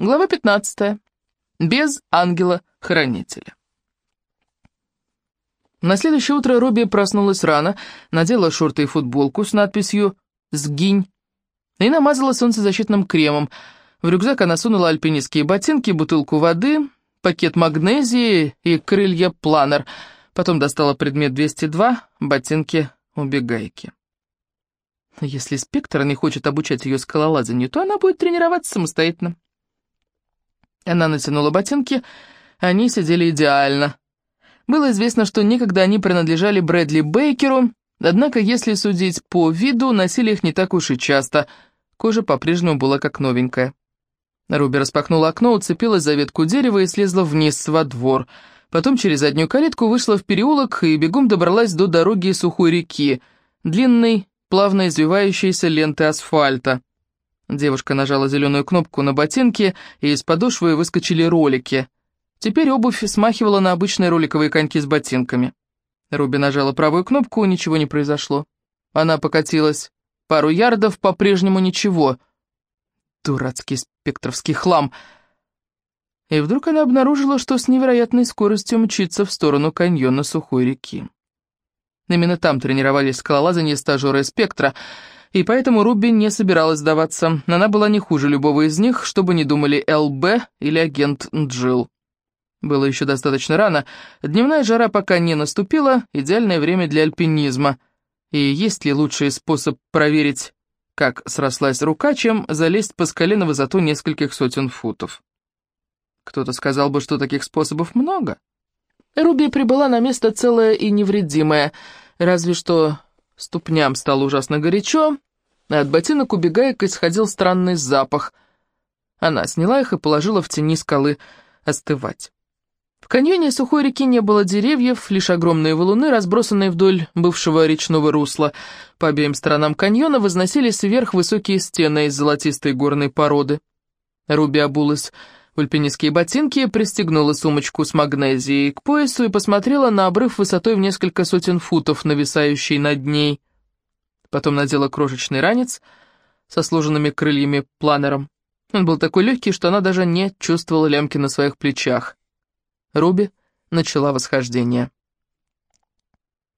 Глава 15. Без ангела-хранителя. На следующее утро Руби проснулась рано, надела шорты и футболку с надписью «Сгинь» и намазала солнцезащитным кремом. В рюкзак она сунула альпинистские ботинки, бутылку воды, пакет магнезии и крылья планер. Потом достала предмет 202, ботинки убегайки. Если Спектр не хочет обучать ее скалолазанию, то она будет тренироваться самостоятельно. Она натянула ботинки, они сидели идеально. Было известно, что некогда они принадлежали Брэдли Бейкеру, однако, если судить по виду, носили их не так уж и часто. Кожа по-прежнему была как новенькая. Руби распахнула окно, уцепилась за ветку дерева и слезла вниз во двор. Потом через заднюю калитку вышла в переулок и бегом добралась до дороги сухой реки, длинной, плавно извивающейся ленты асфальта. Девушка нажала зеленую кнопку на ботинке, и из подошвы выскочили ролики. Теперь обувь смахивала на обычные роликовые коньки с ботинками. Руби нажала правую кнопку, ничего не произошло. Она покатилась пару ярдов, по-прежнему ничего. Дурацкий спектровский хлам. И вдруг она обнаружила, что с невероятной скоростью мчится в сторону каньона сухой реки. Именно там тренировались скалолазание стажеры спектра — и поэтому Руби не собиралась сдаваться. Она была не хуже любого из них, чтобы не думали ЛБ или агент Джилл. Было еще достаточно рано, дневная жара пока не наступила, идеальное время для альпинизма. И есть ли лучший способ проверить, как срослась рука, чем залезть по скале на высоту нескольких сотен футов? Кто-то сказал бы, что таких способов много. Руби прибыла на место целая и невредимая, разве что Ступням стало ужасно горячо, а от ботинок у бегаек исходил странный запах. Она сняла их и положила в тени скалы остывать. В каньоне сухой реки не было деревьев, лишь огромные валуны, разбросанные вдоль бывшего речного русла. По обеим сторонам каньона возносились вверх высокие стены из золотистой горной породы. Руби обулась в альпинистские ботинки, пристегнула сумочку с магнезией к поясу и посмотрела на обрыв высотой в несколько сотен футов, нависающий над ней. Потом надела крошечный ранец со сложенными крыльями планером. Он был такой легкий, что она даже не чувствовала лямки на своих плечах. Руби начала восхождение.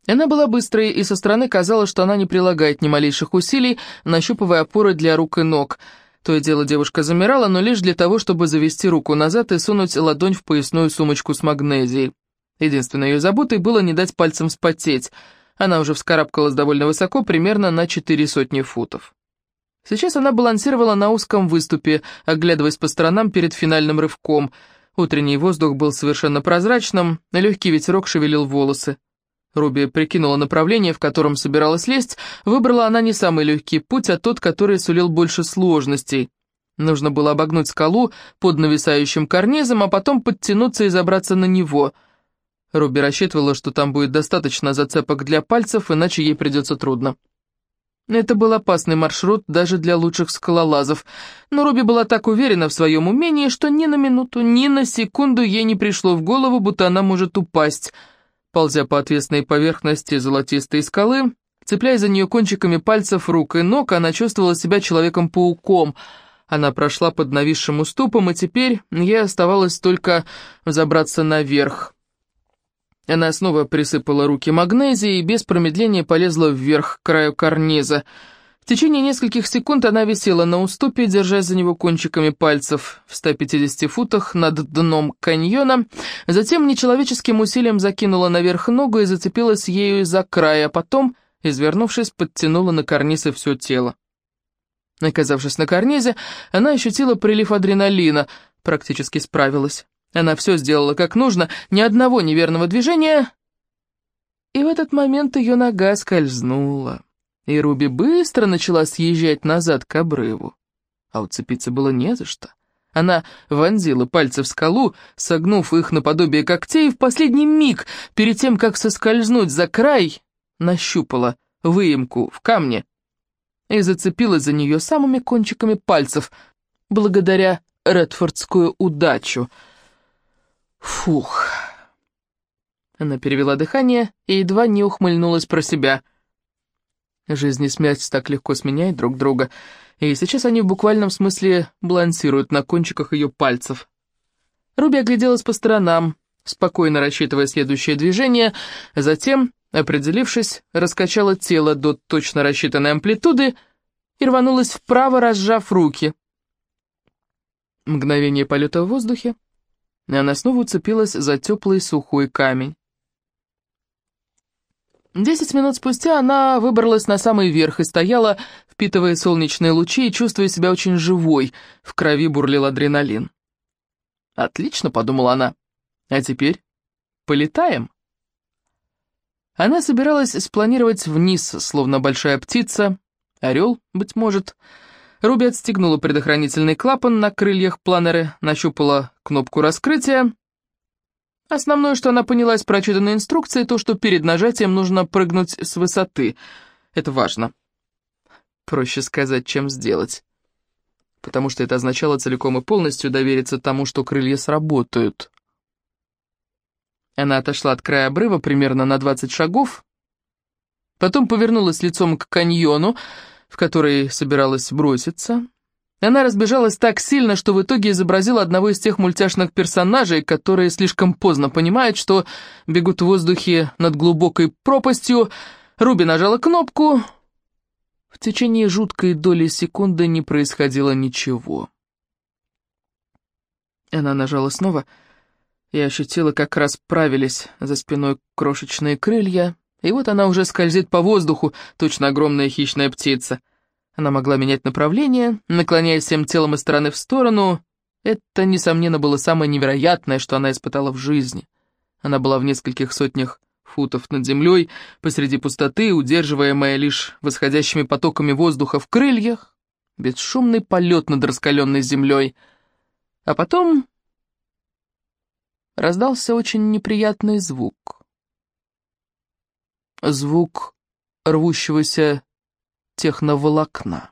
Она была быстрой, и со стороны казалось, что она не прилагает ни малейших усилий, нащупывая опоры для рук и ног — то и дело девушка замирала, но лишь для того, чтобы завести руку назад и сунуть ладонь в поясную сумочку с магнезией. Единственной ее заботой было не дать пальцам вспотеть. Она уже вскарабкалась довольно высоко, примерно на четыре сотни футов. Сейчас она балансировала на узком выступе, оглядываясь по сторонам перед финальным рывком. Утренний воздух был совершенно прозрачным, легкий ветерок шевелил волосы. Руби прикинула направление, в котором собиралась лезть, выбрала она не самый легкий путь, а тот, который сулил больше сложностей. Нужно было обогнуть скалу под нависающим карнизом, а потом подтянуться и забраться на него. Руби рассчитывала, что там будет достаточно зацепок для пальцев, иначе ей придется трудно. Это был опасный маршрут даже для лучших скалолазов, но Руби была так уверена в своем умении, что ни на минуту, ни на секунду ей не пришло в голову, будто она может упасть — ползя по отвесной поверхности золотистой скалы, цепляясь за нее кончиками пальцев рук и ног, она чувствовала себя Человеком-пауком. Она прошла под нависшим уступом, и теперь ей оставалось только забраться наверх. Она снова присыпала руки магнезией и без промедления полезла вверх к краю карниза — в течение нескольких секунд она висела на уступе, держась за него кончиками пальцев в 150 футах над дном каньона, затем нечеловеческим усилием закинула наверх ногу и зацепилась ею за край, а потом, извернувшись, подтянула на карниз все тело. Оказавшись на карнизе, она ощутила прилив адреналина, практически справилась. Она все сделала как нужно, ни одного неверного движения, и в этот момент ее нога скользнула и Руби быстро начала съезжать назад к обрыву. А уцепиться было не за что. Она вонзила пальцы в скалу, согнув их наподобие когтей, в последний миг, перед тем, как соскользнуть за край, нащупала выемку в камне и зацепилась за нее самыми кончиками пальцев, благодаря редфордскую удачу. Фух. Она перевела дыхание и едва не ухмыльнулась про себя — Жизнь и смерть так легко сменяют друг друга, и сейчас они в буквальном смысле балансируют на кончиках ее пальцев. Руби огляделась по сторонам, спокойно рассчитывая следующее движение, затем, определившись, раскачала тело до точно рассчитанной амплитуды и рванулась вправо, разжав руки. Мгновение полета в воздухе, и она снова уцепилась за теплый сухой камень. Десять минут спустя она выбралась на самый верх и стояла, впитывая солнечные лучи и чувствуя себя очень живой, в крови бурлил адреналин. «Отлично», — подумала она, — «а теперь полетаем». Она собиралась спланировать вниз, словно большая птица, орел, быть может. Руби отстегнула предохранительный клапан на крыльях планеры, нащупала кнопку раскрытия — Основное, что она поняла из прочитанной инструкции, то, что перед нажатием нужно прыгнуть с высоты. Это важно. Проще сказать, чем сделать. Потому что это означало целиком и полностью довериться тому, что крылья сработают. Она отошла от края обрыва примерно на 20 шагов, потом повернулась лицом к каньону, в который собиралась броситься, она разбежалась так сильно, что в итоге изобразила одного из тех мультяшных персонажей, которые слишком поздно понимают, что бегут в воздухе над глубокой пропастью. Руби нажала кнопку. В течение жуткой доли секунды не происходило ничего. Она нажала снова и ощутила, как расправились за спиной крошечные крылья, и вот она уже скользит по воздуху, точно огромная хищная птица — она могла менять направление, наклоняясь всем телом из стороны в сторону. Это, несомненно, было самое невероятное, что она испытала в жизни. Она была в нескольких сотнях футов над землей, посреди пустоты, удерживаемая лишь восходящими потоками воздуха в крыльях, бесшумный полет над раскаленной землей. А потом раздался очень неприятный звук. Звук рвущегося техноволокна.